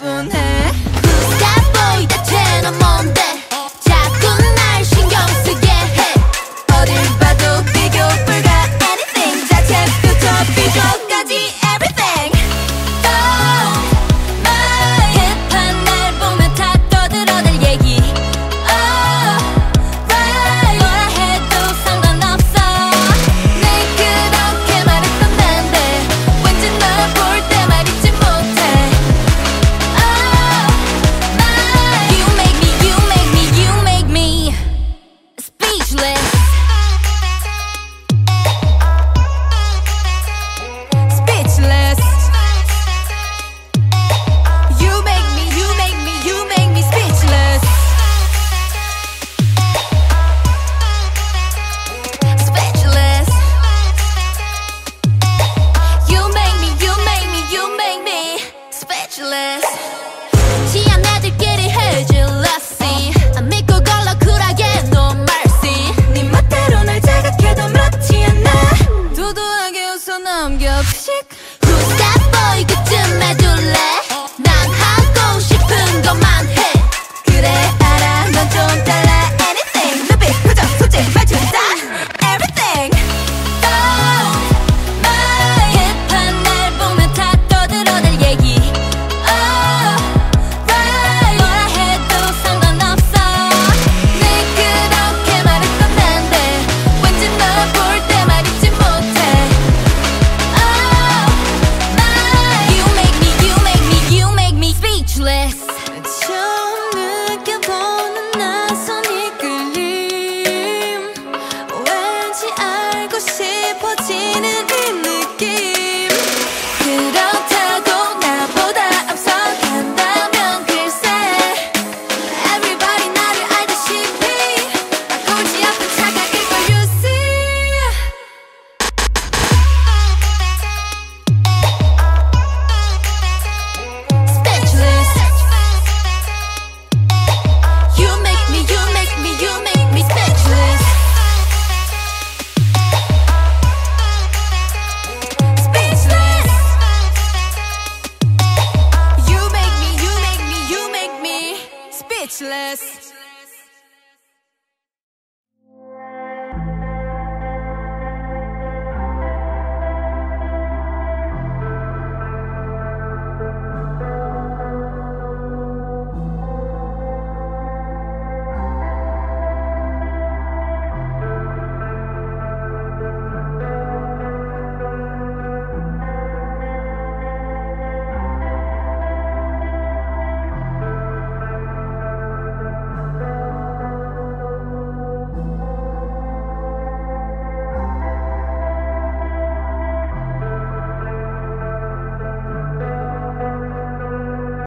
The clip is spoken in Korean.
충분해 Who's that boy that 쟤는 뭔데 speechless. 취한 애들끼리 해줄 lassie 안 믿고 걸러 쿨하게 no mercy. 네 멋대로 날 자극해도 맞지 않아. 두두하게 웃어 넘겨. 피식 Who's that boy? 그쯤에도